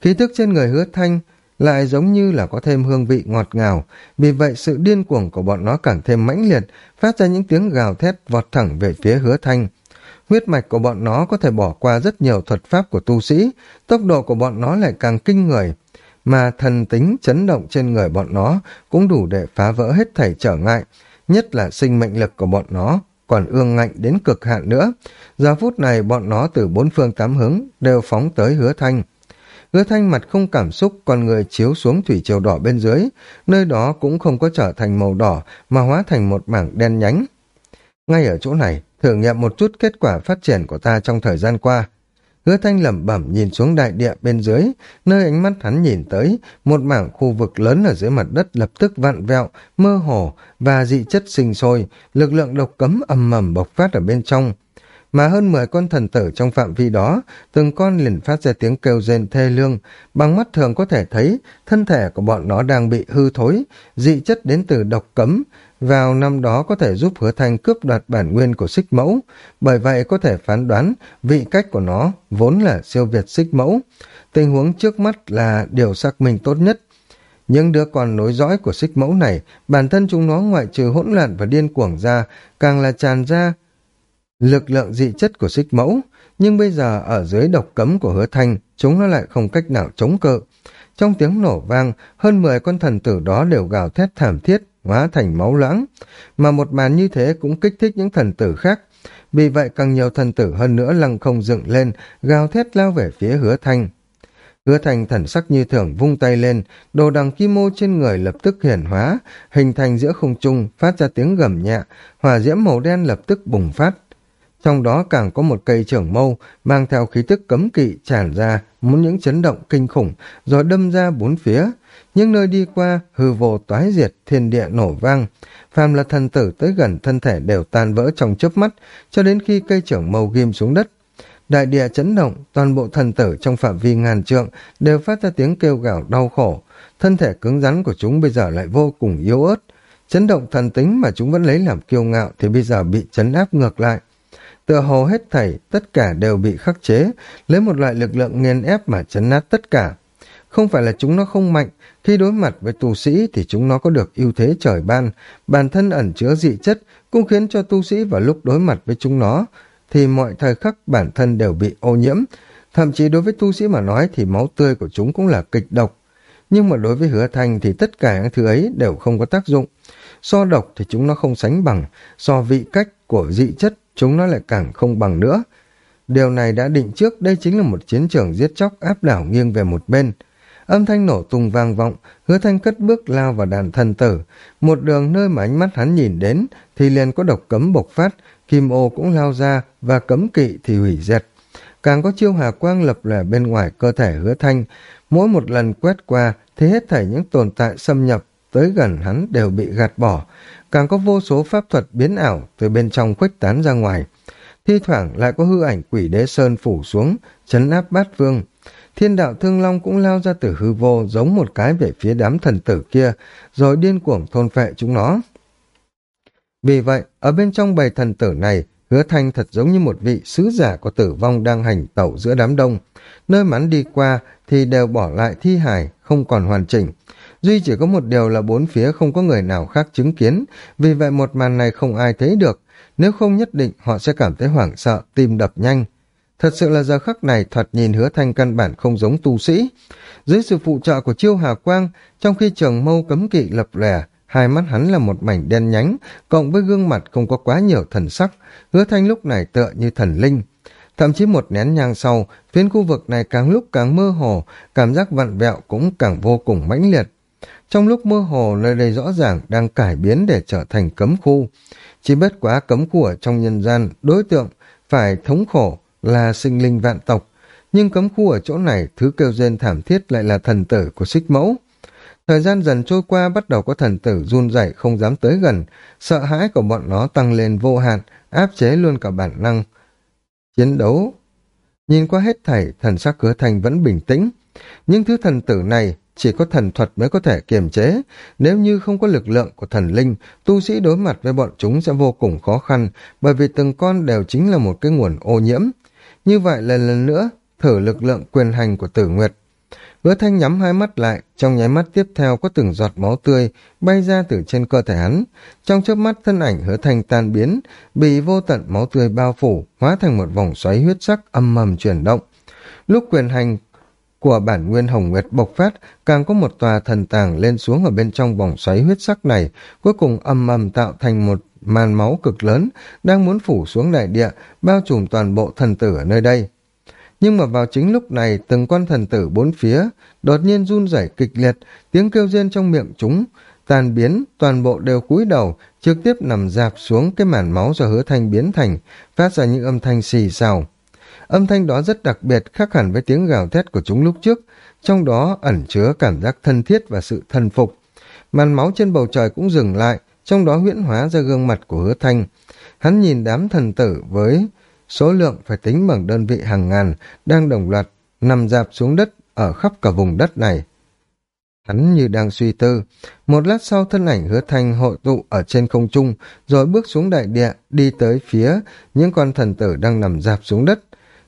Khí thức trên người hứa thanh lại giống như là có thêm hương vị ngọt ngào, vì vậy sự điên cuồng của bọn nó càng thêm mãnh liệt, phát ra những tiếng gào thét vọt thẳng về phía hứa thanh. Huyết mạch của bọn nó có thể bỏ qua rất nhiều thuật pháp của tu sĩ, tốc độ của bọn nó lại càng kinh người, mà thần tính chấn động trên người bọn nó cũng đủ để phá vỡ hết thảy trở ngại, nhất là sinh mệnh lực của bọn nó còn ương ngạnh đến cực hạn nữa. Giờ phút này bọn nó từ bốn phương tám hướng đều phóng tới hứa thanh. Hứa thanh mặt không cảm xúc, con người chiếu xuống thủy triều đỏ bên dưới, nơi đó cũng không có trở thành màu đỏ mà hóa thành một mảng đen nhánh. Ngay ở chỗ này, thử nghiệm một chút kết quả phát triển của ta trong thời gian qua. Hứa thanh lẩm bẩm nhìn xuống đại địa bên dưới, nơi ánh mắt hắn nhìn tới, một mảng khu vực lớn ở dưới mặt đất lập tức vặn vẹo, mơ hồ và dị chất sinh sôi, lực lượng độc cấm ầm mầm bộc phát ở bên trong. Mà hơn 10 con thần tử trong phạm vi đó, từng con liền phát ra tiếng kêu rên thê lương, bằng mắt thường có thể thấy thân thể của bọn nó đang bị hư thối, dị chất đến từ độc cấm, vào năm đó có thể giúp hứa thanh cướp đoạt bản nguyên của xích mẫu, bởi vậy có thể phán đoán vị cách của nó vốn là siêu việt xích mẫu. Tình huống trước mắt là điều xác minh tốt nhất. Nhưng đứa con nối dõi của xích mẫu này, bản thân chúng nó ngoại trừ hỗn loạn và điên cuồng ra, càng là tràn ra lực lượng dị chất của xích mẫu, nhưng bây giờ ở dưới độc cấm của hứa thanh, chúng nó lại không cách nào chống cự. Trong tiếng nổ vang, hơn 10 con thần tử đó đều gào thét thảm thiết, hóa thành máu loãng, mà một màn như thế cũng kích thích những thần tử khác. Vì vậy càng nhiều thần tử hơn nữa lăng không dựng lên, gào thét lao về phía hứa thanh. Hứa thanh thần sắc như thường vung tay lên, đồ đằng kim mô trên người lập tức hiển hóa, hình thành giữa không trung, phát ra tiếng gầm nhẹ, hỏa diễm màu đen lập tức bùng phát. Trong đó càng có một cây trưởng mâu mang theo khí tức cấm kỵ tràn ra, muốn những chấn động kinh khủng, rồi đâm ra bốn phía, những nơi đi qua hư vô toái diệt thiên địa nổ vang. Phàm là thần tử tới gần thân thể đều tan vỡ trong chớp mắt cho đến khi cây trưởng mâu ghim xuống đất. Đại địa chấn động toàn bộ thần tử trong phạm vi ngàn trượng đều phát ra tiếng kêu gào đau khổ. Thân thể cứng rắn của chúng bây giờ lại vô cùng yếu ớt. Chấn động thần tính mà chúng vẫn lấy làm kiêu ngạo thì bây giờ bị chấn áp ngược lại tựa hồ hết thảy tất cả đều bị khắc chế lấy một loại lực lượng nghiền ép mà chấn nát tất cả không phải là chúng nó không mạnh khi đối mặt với tu sĩ thì chúng nó có được ưu thế trời ban, bản thân ẩn chứa dị chất cũng khiến cho tu sĩ vào lúc đối mặt với chúng nó thì mọi thời khắc bản thân đều bị ô nhiễm. Thậm chí đối với tu sĩ mà nói thì máu tươi của chúng cũng là kịch độc. Nhưng mà đối với hứa thanh thì tất cả những thứ ấy đều không có tác dụng. So độc thì chúng nó không sánh bằng, so vị cách của dị chất chúng nó lại càng không bằng nữa. Điều này đã định trước đây chính là một chiến trường giết chóc áp đảo nghiêng về một bên. Âm thanh nổ tung vang vọng, hứa thanh cất bước lao vào đàn thần tử. Một đường nơi mà ánh mắt hắn nhìn đến thì liền có độc cấm bộc phát, kim ô cũng lao ra và cấm kỵ thì hủy diệt. Càng có chiêu hà quang lập lẻ bên ngoài cơ thể hứa thanh, mỗi một lần quét qua thì hết thảy những tồn tại xâm nhập tới gần hắn đều bị gạt bỏ, càng có vô số pháp thuật biến ảo từ bên trong khuếch tán ra ngoài. Thi thoảng lại có hư ảnh quỷ đế sơn phủ xuống, chấn áp bát vương. Thiên đạo thương long cũng lao ra từ hư vô giống một cái về phía đám thần tử kia, rồi điên cuồng thôn phệ chúng nó. Vì vậy, ở bên trong bầy thần tử này, hứa thanh thật giống như một vị sứ giả của tử vong đang hành tẩu giữa đám đông. Nơi mắn đi qua thì đều bỏ lại thi hài, không còn hoàn chỉnh. Duy chỉ có một điều là bốn phía không có người nào khác chứng kiến, vì vậy một màn này không ai thấy được. Nếu không nhất định họ sẽ cảm thấy hoảng sợ, tim đập nhanh. Thật sự là giờ khắc này thoạt nhìn hứa thanh căn bản không giống tu sĩ. Dưới sự phụ trợ của chiêu hà quang, trong khi trường mâu cấm kỵ lập lẻ, hai mắt hắn là một mảnh đen nhánh, cộng với gương mặt không có quá nhiều thần sắc, hứa thanh lúc này tựa như thần linh. Thậm chí một nén nhang sau, phiến khu vực này càng lúc càng mơ hồ, cảm giác vặn vẹo cũng càng vô cùng mãnh liệt. Trong lúc mơ hồ, nơi đây rõ ràng đang cải biến để trở thành cấm khu. Chỉ bất quá cấm khu ở trong nhân gian, đối tượng phải thống khổ, là sinh linh vạn tộc, nhưng cấm khu ở chỗ này thứ kêu rên thảm thiết lại là thần tử của xích mẫu. Thời gian dần trôi qua bắt đầu có thần tử run rẩy không dám tới gần, sợ hãi của bọn nó tăng lên vô hạn, áp chế luôn cả bản năng. Chiến đấu Nhìn qua hết thảy, thần sắc cửa thành vẫn bình tĩnh. Nhưng thứ thần tử này chỉ có thần thuật mới có thể kiềm chế. Nếu như không có lực lượng của thần linh, tu sĩ đối mặt với bọn chúng sẽ vô cùng khó khăn, bởi vì từng con đều chính là một cái nguồn ô nhiễm. Như vậy lần lần nữa, thử lực lượng quyền hành của tử nguyệt. Hứa thanh nhắm hai mắt lại, trong nháy mắt tiếp theo có từng giọt máu tươi bay ra từ trên cơ thể hắn. Trong chớp mắt thân ảnh hứa thanh tan biến, bị vô tận máu tươi bao phủ, hóa thành một vòng xoáy huyết sắc âm mầm chuyển động. Lúc quyền hành của bản nguyên hồng nguyệt bộc phát, càng có một tòa thần tàng lên xuống ở bên trong vòng xoáy huyết sắc này, cuối cùng âm ầm tạo thành một màn máu cực lớn, đang muốn phủ xuống đại địa, bao trùm toàn bộ thần tử ở nơi đây. Nhưng mà vào chính lúc này, từng con thần tử bốn phía, đột nhiên run rẩy kịch liệt, tiếng kêu rên trong miệng chúng, tàn biến, toàn bộ đều cúi đầu, trực tiếp nằm dạp xuống cái màn máu do hứa thanh biến thành, phát ra những âm thanh xì xào. Âm thanh đó rất đặc biệt, khác hẳn với tiếng gào thét của chúng lúc trước, trong đó ẩn chứa cảm giác thân thiết và sự thần phục. Màn máu trên bầu trời cũng dừng lại, trong đó huyễn hóa ra gương mặt của hứa thanh. Hắn nhìn đám thần tử với số lượng phải tính bằng đơn vị hàng ngàn, đang đồng loạt nằm dạp xuống đất ở khắp cả vùng đất này. Hắn như đang suy tư. Một lát sau thân ảnh hứa thanh hội tụ ở trên không trung, rồi bước xuống đại địa, đi tới phía những con thần tử đang nằm dạp xuống đất.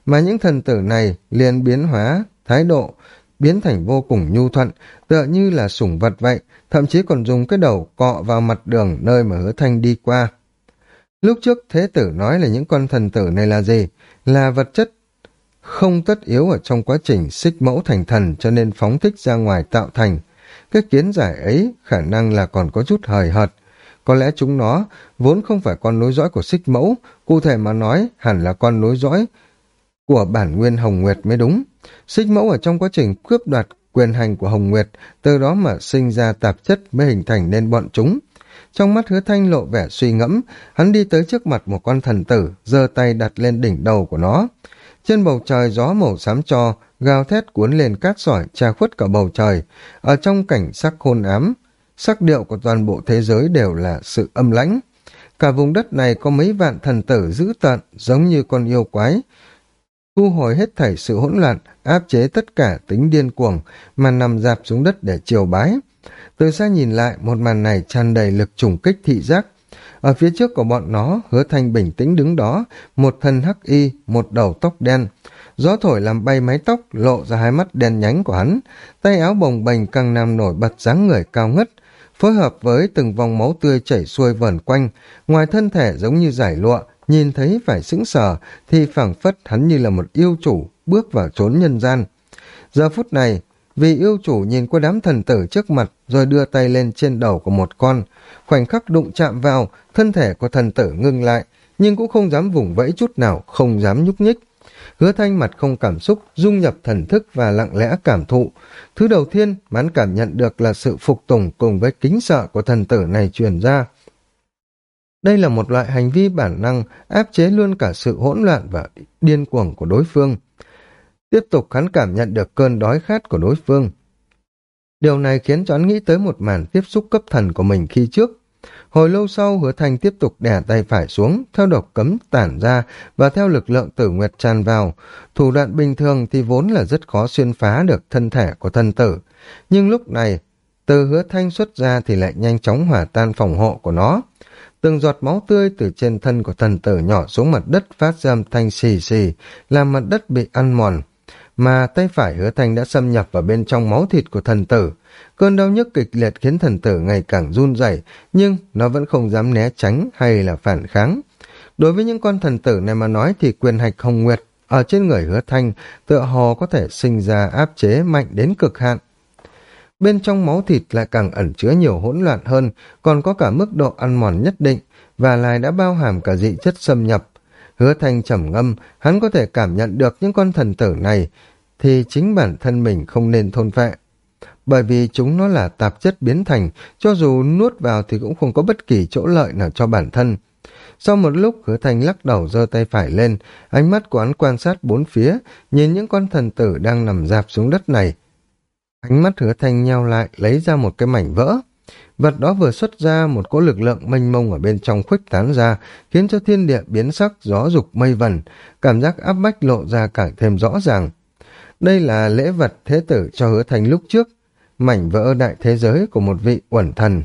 Mà những thần tử này liền biến hóa, thái độ, biến thành vô cùng nhu thuận, tựa như là sủng vật vậy, thậm chí còn dùng cái đầu cọ vào mặt đường nơi mà hứa thanh đi qua. Lúc trước thế tử nói là những con thần tử này là gì? Là vật chất không tất yếu ở trong quá trình xích mẫu thành thần cho nên phóng thích ra ngoài tạo thành. Cái kiến giải ấy khả năng là còn có chút hời hợt. Có lẽ chúng nó vốn không phải con nối dõi của xích mẫu, cụ thể mà nói hẳn là con nối dõi của bản nguyên Hồng Nguyệt mới đúng. Xích mẫu ở trong quá trình cướp đoạt quyền hành của Hồng Nguyệt, từ đó mà sinh ra tạp chất mới hình thành nên bọn chúng. Trong mắt hứa thanh lộ vẻ suy ngẫm, hắn đi tới trước mặt một con thần tử, giơ tay đặt lên đỉnh đầu của nó. Trên bầu trời gió màu xám cho, gào thét cuốn lên cát sỏi che khuất cả bầu trời. Ở trong cảnh sắc hôn ám, sắc điệu của toàn bộ thế giới đều là sự âm lãnh. Cả vùng đất này có mấy vạn thần tử dữ tợn, giống như con yêu quái. Thu hồi hết thảy sự hỗn loạn, áp chế tất cả tính điên cuồng, mà nằm dạp xuống đất để chiều bái. Từ xa nhìn lại, một màn này tràn đầy lực trùng kích thị giác, ở phía trước của bọn nó, hứa thanh bình tĩnh đứng đó, một thân hắc y, một đầu tóc đen. Gió thổi làm bay mái tóc, lộ ra hai mắt đen nhánh của hắn. Tay áo bồng bềnh càng nam nổi bật dáng người cao ngất, phối hợp với từng vòng máu tươi chảy xuôi vẩn quanh. Ngoài thân thể giống như giải lụa, nhìn thấy phải sững sờ, thì phảng phất hắn như là một yêu chủ, bước vào trốn nhân gian. Giờ phút này, vì yêu chủ nhìn qua đám thần tử trước mặt rồi đưa tay lên trên đầu của một con. Khoảnh khắc đụng chạm vào, thân thể của thần tử ngưng lại, nhưng cũng không dám vùng vẫy chút nào, không dám nhúc nhích. Hứa thanh mặt không cảm xúc, dung nhập thần thức và lặng lẽ cảm thụ. Thứ đầu tiên, mán cảm nhận được là sự phục tùng cùng với kính sợ của thần tử này truyền ra. Đây là một loại hành vi bản năng áp chế luôn cả sự hỗn loạn và điên cuồng của đối phương. Tiếp tục hắn cảm nhận được cơn đói khát của đối phương. Điều này khiến cho hắn nghĩ tới một màn tiếp xúc cấp thần của mình khi trước. Hồi lâu sau, hứa thanh tiếp tục đè tay phải xuống, theo độc cấm tản ra và theo lực lượng tử nguyệt tràn vào. Thủ đoạn bình thường thì vốn là rất khó xuyên phá được thân thể của thân tử. Nhưng lúc này, từ hứa thanh xuất ra thì lại nhanh chóng hỏa tan phòng hộ của nó. Từng giọt máu tươi từ trên thân của thần tử nhỏ xuống mặt đất phát ra thanh xì xì, làm mặt đất bị ăn mòn mà tay phải hứa thanh đã xâm nhập vào bên trong máu thịt của thần tử. Cơn đau nhức kịch liệt khiến thần tử ngày càng run rẩy, nhưng nó vẫn không dám né tránh hay là phản kháng. Đối với những con thần tử này mà nói thì quyền hạch hồng nguyệt ở trên người hứa thanh tựa hồ có thể sinh ra áp chế mạnh đến cực hạn. Bên trong máu thịt lại càng ẩn chứa nhiều hỗn loạn hơn, còn có cả mức độ ăn mòn nhất định, và lại đã bao hàm cả dị chất xâm nhập. Hứa thanh trầm ngâm, hắn có thể cảm nhận được những con thần tử này thì chính bản thân mình không nên thôn phệ. Bởi vì chúng nó là tạp chất biến thành, cho dù nuốt vào thì cũng không có bất kỳ chỗ lợi nào cho bản thân. Sau một lúc hứa Thanh lắc đầu giơ tay phải lên, ánh mắt của hắn quan sát bốn phía, nhìn những con thần tử đang nằm dạp xuống đất này. Ánh mắt hứa thanh nhau lại, lấy ra một cái mảnh vỡ. Vật đó vừa xuất ra một cỗ lực lượng mênh mông ở bên trong khuếch tán ra, khiến cho thiên địa biến sắc, gió dục mây vần, cảm giác áp bách lộ ra càng thêm rõ ràng. Đây là lễ vật thế tử cho hứa thanh lúc trước, mảnh vỡ đại thế giới của một vị uẩn thần.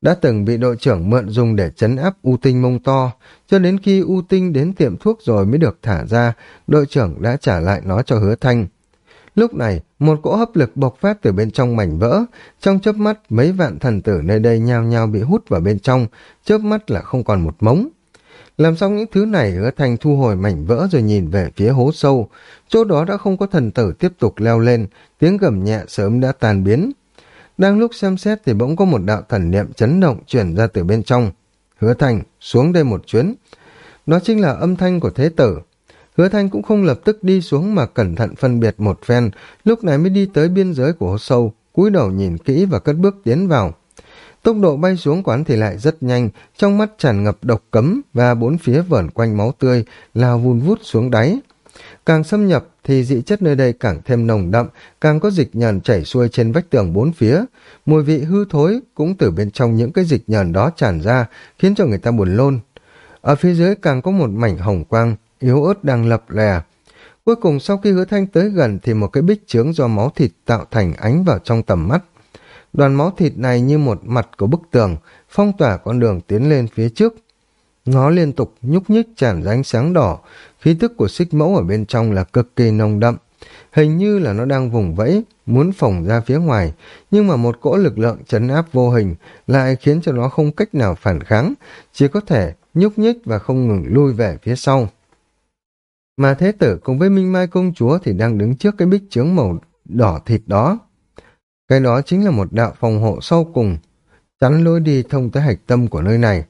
Đã từng bị đội trưởng mượn dùng để chấn áp U Tinh mông to, cho đến khi U Tinh đến tiệm thuốc rồi mới được thả ra, đội trưởng đã trả lại nó cho hứa thanh. Lúc này, một cỗ hấp lực bộc phát từ bên trong mảnh vỡ, trong chớp mắt mấy vạn thần tử nơi đây nhao nhao bị hút vào bên trong, chớp mắt là không còn một mống. Làm xong những thứ này, hứa thành thu hồi mảnh vỡ rồi nhìn về phía hố sâu. Chỗ đó đã không có thần tử tiếp tục leo lên, tiếng gầm nhẹ sớm đã tàn biến. Đang lúc xem xét thì bỗng có một đạo thần niệm chấn động chuyển ra từ bên trong. Hứa thành, xuống đây một chuyến. Đó chính là âm thanh của thế tử. Hứa thanh cũng không lập tức đi xuống mà cẩn thận phân biệt một phen, lúc này mới đi tới biên giới của hố sâu, cúi đầu nhìn kỹ và cất bước tiến vào. Tốc độ bay xuống quán thì lại rất nhanh, trong mắt tràn ngập độc cấm và bốn phía vẩn quanh máu tươi, lao vun vút xuống đáy. Càng xâm nhập thì dị chất nơi đây càng thêm nồng đậm, càng có dịch nhờn chảy xuôi trên vách tường bốn phía. Mùi vị hư thối cũng từ bên trong những cái dịch nhờn đó tràn ra, khiến cho người ta buồn lôn. Ở phía dưới càng có một mảnh hồng quang, yếu ớt đang lập lè. Cuối cùng sau khi hứa thanh tới gần thì một cái bích chướng do máu thịt tạo thành ánh vào trong tầm mắt. Đoàn máu thịt này như một mặt của bức tường, phong tỏa con đường tiến lên phía trước. Nó liên tục nhúc nhích tràn ra ánh sáng đỏ, khí tức của xích mẫu ở bên trong là cực kỳ nồng đậm. Hình như là nó đang vùng vẫy, muốn phồng ra phía ngoài, nhưng mà một cỗ lực lượng chấn áp vô hình lại khiến cho nó không cách nào phản kháng, chỉ có thể nhúc nhích và không ngừng lui về phía sau. Mà thế tử cùng với Minh Mai công chúa thì đang đứng trước cái bích chướng màu đỏ thịt đó. Cái đó chính là một đạo phòng hộ sau cùng, chắn lối đi thông tới hạch tâm của nơi này.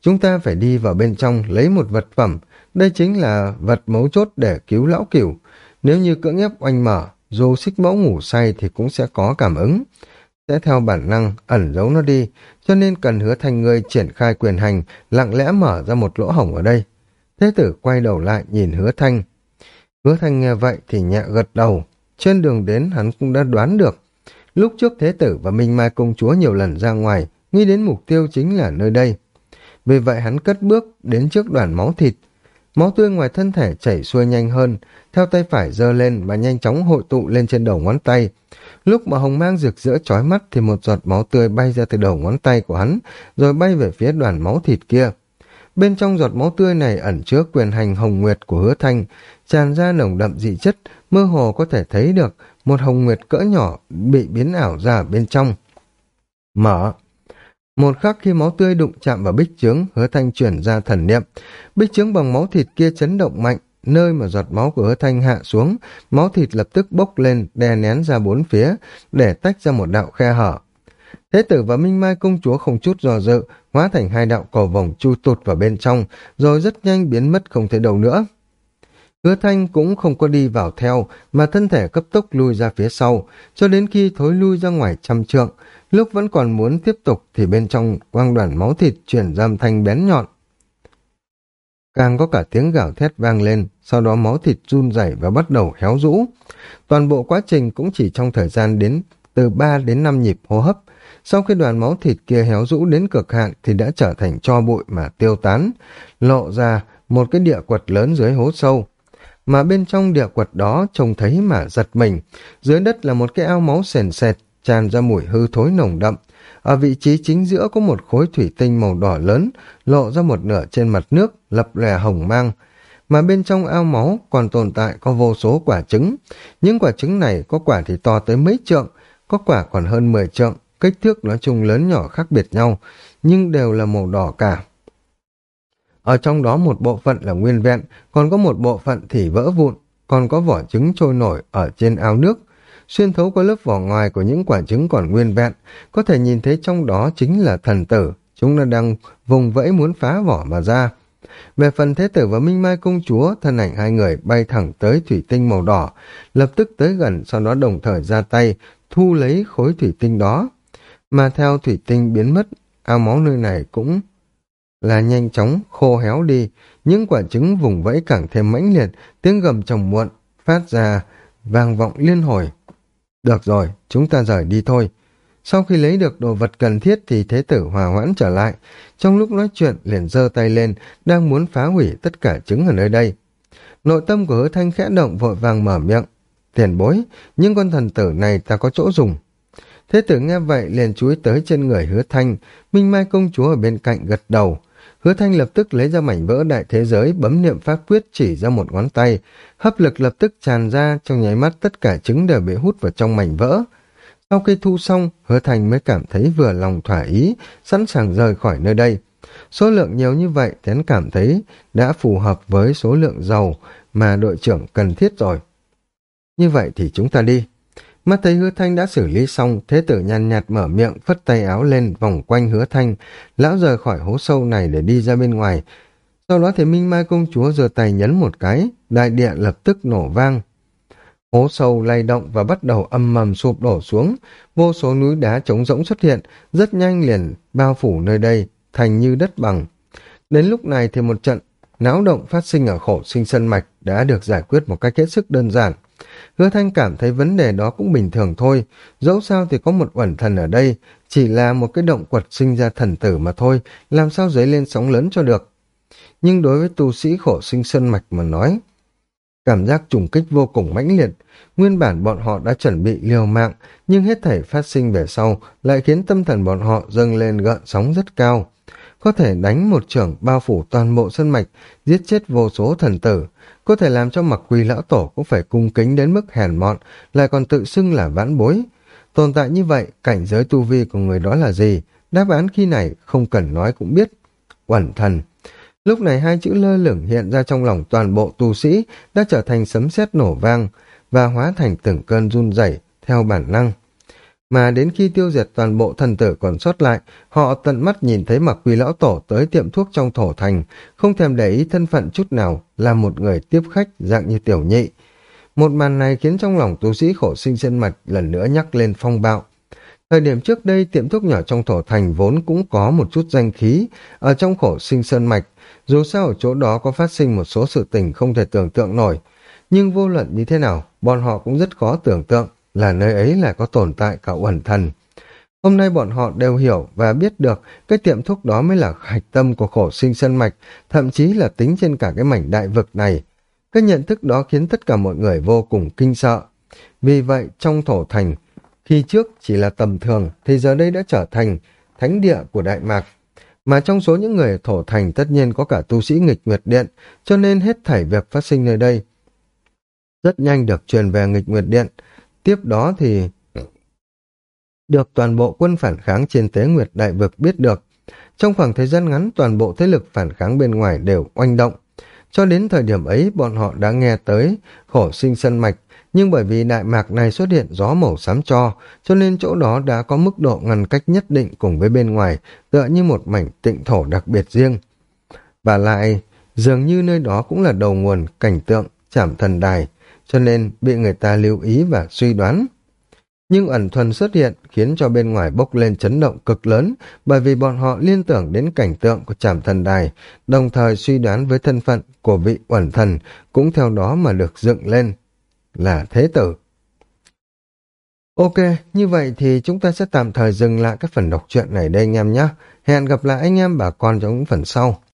Chúng ta phải đi vào bên trong lấy một vật phẩm, đây chính là vật mấu chốt để cứu lão cửu. Nếu như cưỡng ép oanh mở, dù xích mẫu ngủ say thì cũng sẽ có cảm ứng. Sẽ theo bản năng ẩn giấu nó đi, cho nên cần hứa thành người triển khai quyền hành, lặng lẽ mở ra một lỗ hổng ở đây. Thế tử quay đầu lại nhìn hứa thanh. Hứa thanh nghe vậy thì nhẹ gật đầu. Trên đường đến hắn cũng đã đoán được. Lúc trước thế tử và Minh Mai công chúa nhiều lần ra ngoài, nghĩ đến mục tiêu chính là nơi đây. Vì vậy hắn cất bước đến trước đoàn máu thịt. Máu tươi ngoài thân thể chảy xuôi nhanh hơn, theo tay phải giơ lên và nhanh chóng hội tụ lên trên đầu ngón tay. Lúc mà hồng mang rực rỡ chói mắt thì một giọt máu tươi bay ra từ đầu ngón tay của hắn, rồi bay về phía đoàn máu thịt kia. Bên trong giọt máu tươi này ẩn chứa quyền hành hồng nguyệt của hứa thanh, tràn ra nồng đậm dị chất, mơ hồ có thể thấy được một hồng nguyệt cỡ nhỏ bị biến ảo ra bên trong. Mở. Một khắc khi máu tươi đụng chạm vào bích trướng, hứa thanh chuyển ra thần niệm. Bích trướng bằng máu thịt kia chấn động mạnh, nơi mà giọt máu của hứa thanh hạ xuống, máu thịt lập tức bốc lên, đè nén ra bốn phía, để tách ra một đạo khe hở. Thế tử và Minh Mai công chúa không chút dò dự, hóa thành hai đạo cầu vòng chu tụt vào bên trong, rồi rất nhanh biến mất không thấy đâu nữa. Hứa thanh cũng không có đi vào theo, mà thân thể cấp tốc lui ra phía sau, cho đến khi thối lui ra ngoài trăm trượng, lúc vẫn còn muốn tiếp tục thì bên trong quang đoàn máu thịt chuyển giam thanh bén nhọn. Càng có cả tiếng gào thét vang lên, sau đó máu thịt run rẩy và bắt đầu héo rũ. Toàn bộ quá trình cũng chỉ trong thời gian đến từ 3 đến 5 nhịp hô hấp, sau khi đoàn máu thịt kia héo rũ đến cực hạn thì đã trở thành cho bụi mà tiêu tán, lộ ra một cái địa quật lớn dưới hố sâu. Mà bên trong địa quật đó trông thấy mà giật mình, dưới đất là một cái ao máu sền sệt, tràn ra mùi hư thối nồng đậm. Ở vị trí chính giữa có một khối thủy tinh màu đỏ lớn, lộ ra một nửa trên mặt nước, lập lè hồng mang. Mà bên trong ao máu còn tồn tại có vô số quả trứng. Những quả trứng này có quả thì to tới mấy trượng, có quả còn hơn 10 trượng, kích thước nói chung lớn nhỏ khác biệt nhau, nhưng đều là màu đỏ cả. Ở trong đó một bộ phận là nguyên vẹn, còn có một bộ phận thì vỡ vụn, còn có vỏ trứng trôi nổi ở trên ao nước. Xuyên thấu qua lớp vỏ ngoài của những quả trứng còn nguyên vẹn, có thể nhìn thấy trong đó chính là thần tử, chúng nó đang vùng vẫy muốn phá vỏ mà ra. Về phần thế tử và Minh Mai công chúa, thân ảnh hai người bay thẳng tới thủy tinh màu đỏ, lập tức tới gần sau đó đồng thời ra tay, thu lấy khối thủy tinh đó. Mà theo thủy tinh biến mất, ao máu nơi này cũng là nhanh chóng khô héo đi, những quả trứng vùng vẫy càng thêm mãnh liệt, tiếng gầm trầm muộn, phát ra vang vọng liên hồi. Được rồi, chúng ta rời đi thôi. Sau khi lấy được đồ vật cần thiết thì thế tử hòa hoãn trở lại. Trong lúc nói chuyện liền giơ tay lên, đang muốn phá hủy tất cả trứng ở nơi đây. Nội tâm của hứa thanh khẽ động vội vàng mở miệng. Tiền bối, những con thần tử này ta có chỗ dùng. Thế tử nghe vậy liền chúi tới trên người hứa thanh, Minh Mai công chúa ở bên cạnh gật đầu. Hứa thanh lập tức lấy ra mảnh vỡ đại thế giới, bấm niệm pháp quyết chỉ ra một ngón tay. Hấp lực lập tức tràn ra, trong nháy mắt tất cả trứng đều bị hút vào trong mảnh vỡ. Sau khi thu xong, hứa thanh mới cảm thấy vừa lòng thỏa ý, sẵn sàng rời khỏi nơi đây. Số lượng nhiều như vậy, hắn cảm thấy đã phù hợp với số lượng dầu mà đội trưởng cần thiết rồi. Như vậy thì chúng ta đi. Mắt thấy hứa thanh đã xử lý xong, thế tử nhàn nhạt mở miệng, phất tay áo lên, vòng quanh hứa thanh. Lão rời khỏi hố sâu này để đi ra bên ngoài. Sau đó thì Minh Mai công chúa giơ tay nhấn một cái, đại địa lập tức nổ vang. Hố sâu lay động và bắt đầu âm mầm sụp đổ xuống, vô số núi đá trống rỗng xuất hiện, rất nhanh liền bao phủ nơi đây, thành như đất bằng. Đến lúc này thì một trận náo động phát sinh ở khổ sinh sân mạch đã được giải quyết một cách hết sức đơn giản. Hứa Thanh cảm thấy vấn đề đó cũng bình thường thôi, dẫu sao thì có một uẩn thần ở đây, chỉ là một cái động quật sinh ra thần tử mà thôi, làm sao dấy lên sóng lớn cho được. Nhưng đối với tu sĩ khổ sinh sơn mạch mà nói, cảm giác trùng kích vô cùng mãnh liệt, nguyên bản bọn họ đã chuẩn bị liều mạng, nhưng hết thảy phát sinh về sau lại khiến tâm thần bọn họ dâng lên gợn sóng rất cao. Có thể đánh một trưởng bao phủ toàn bộ sân mạch, giết chết vô số thần tử, có thể làm cho mặc quỳ lão tổ cũng phải cung kính đến mức hèn mọn, lại còn tự xưng là vãn bối. Tồn tại như vậy, cảnh giới tu vi của người đó là gì? Đáp án khi này không cần nói cũng biết. Quẩn thần. Lúc này hai chữ lơ lửng hiện ra trong lòng toàn bộ tu sĩ đã trở thành sấm sét nổ vang và hóa thành từng cơn run rẩy theo bản năng. Mà đến khi tiêu diệt toàn bộ thần tử còn sót lại, họ tận mắt nhìn thấy mặc quỳ lão tổ tới tiệm thuốc trong thổ thành, không thèm để ý thân phận chút nào, là một người tiếp khách dạng như tiểu nhị. Một màn này khiến trong lòng tu sĩ khổ sinh trên mạch lần nữa nhắc lên phong bạo. Thời điểm trước đây tiệm thuốc nhỏ trong thổ thành vốn cũng có một chút danh khí ở trong khổ sinh sơn mạch, dù sao ở chỗ đó có phát sinh một số sự tình không thể tưởng tượng nổi. Nhưng vô luận như thế nào, bọn họ cũng rất khó tưởng tượng là nơi ấy là có tồn tại cả uẩn thần. Hôm nay bọn họ đều hiểu và biết được cái tiệm thuốc đó mới là hạch tâm của khổ sinh sân mạch, thậm chí là tính trên cả cái mảnh đại vực này. Cái nhận thức đó khiến tất cả mọi người vô cùng kinh sợ. Vì vậy, trong thổ thành, khi trước chỉ là tầm thường, thì giờ đây đã trở thành thánh địa của Đại Mạc. Mà trong số những người thổ thành tất nhiên có cả tu sĩ nghịch nguyệt điện, cho nên hết thảy việc phát sinh nơi đây. Rất nhanh được truyền về nghịch nguyệt điện, Tiếp đó thì được toàn bộ quân phản kháng trên tế nguyệt đại vực biết được. Trong khoảng thời gian ngắn, toàn bộ thế lực phản kháng bên ngoài đều oanh động. Cho đến thời điểm ấy, bọn họ đã nghe tới khổ sinh sân mạch, nhưng bởi vì đại mạc này xuất hiện gió màu xám cho, cho nên chỗ đó đã có mức độ ngăn cách nhất định cùng với bên ngoài, tựa như một mảnh tịnh thổ đặc biệt riêng. Và lại, dường như nơi đó cũng là đầu nguồn cảnh tượng chảm thần đài, cho nên bị người ta lưu ý và suy đoán. Nhưng ẩn thuần xuất hiện khiến cho bên ngoài bốc lên chấn động cực lớn bởi vì bọn họ liên tưởng đến cảnh tượng của trảm thần đài, đồng thời suy đoán với thân phận của vị ẩn thần cũng theo đó mà được dựng lên là thế tử. Ok, như vậy thì chúng ta sẽ tạm thời dừng lại các phần đọc truyện này đây anh em nhé. Hẹn gặp lại anh em bà con trong những phần sau.